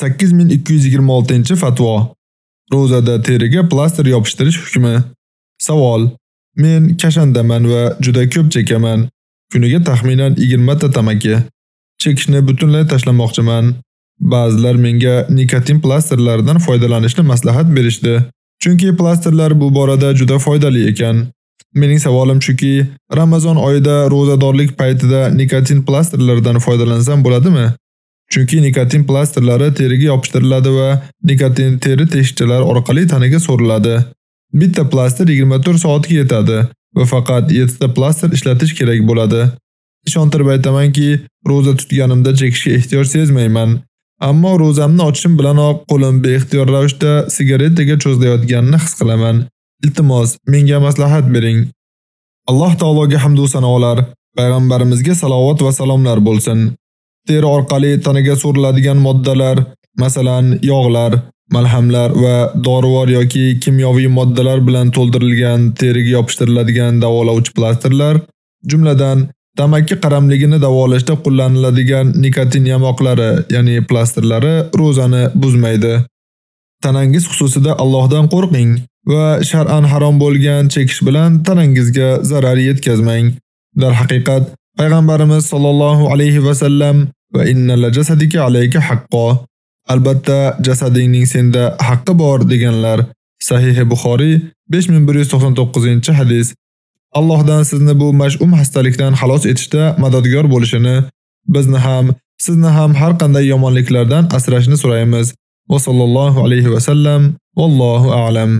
8226-fatvo. Ro'zada teriga plaster yopishtirish hukmi. Savol: Men kashandaman va juda ko'p chekaman. Kuniga taxminan 20 ta tamaki. Chekishni butunlay tashlamoqchiman. Ba'zilar menga nikotin plasterlaridan foydalanishni maslahat berishdi. Chunki plasterlar bu borada juda foydali ekan. Mening savolim shuki, Ramazon oyida ro'zadorlik paytida nikotin plasterlaridan foydalansam bo'ladimi? Chunki nikotin plasterlari teriga yopishtiriladi va nikotin teri teshikchalar orqali tanaga so'riladi. Bitta plaster 24 soatga yetadi va faqat 7 ta plaster ishlatish kerak bo'ladi. Ishontirib aytamanki, ro'za tutganimda chekishga ehtiyoj sezmayman. Ammo ro'zamni ochishim bilanoq qo'lim beixtiyor ravishda sigaretaga cho'zilayotganini his qilaman. Iltimos, menga maslahat bering. Alloh taologa hamd va sanolar, payg'ambarimizga salovat va salomlar bo'lsin. Teri orqali tanaga suriladigan moddalar, masalan, yog'lar, malhamlar va dorivor yoki kimyoviy moddalar bilan to'ldirilgan teriga yopishtiriladigan davolovchi plasterlar, jumladan tamaki qaramligini davolashda qo'llaniladigan nikotin yamoqlari, ya'ni plasterlari ro'zani buzmaydi. Tanangiz xususida Allohdan qo'rqing va shar'an harom bo'lgan chekish bilan tanangizga zarar yetkazmang. Dar haqiqat payg'ambarimiz sollallohu alayhi va sallam va innal jasadika alayka haqqo. Albatta jasadingning senda haqqi bor deganlar. Sahih Buxoriy 5199-hadis. Allohdan sizni bu mash'um xastalikdan xalos etishda madadgor bo'lishini, bizni ham, sizni ham har qanday yomonliklardan asrashni so'raymiz. Va sallallohu alayhi va sallam. Vallohu a'lam.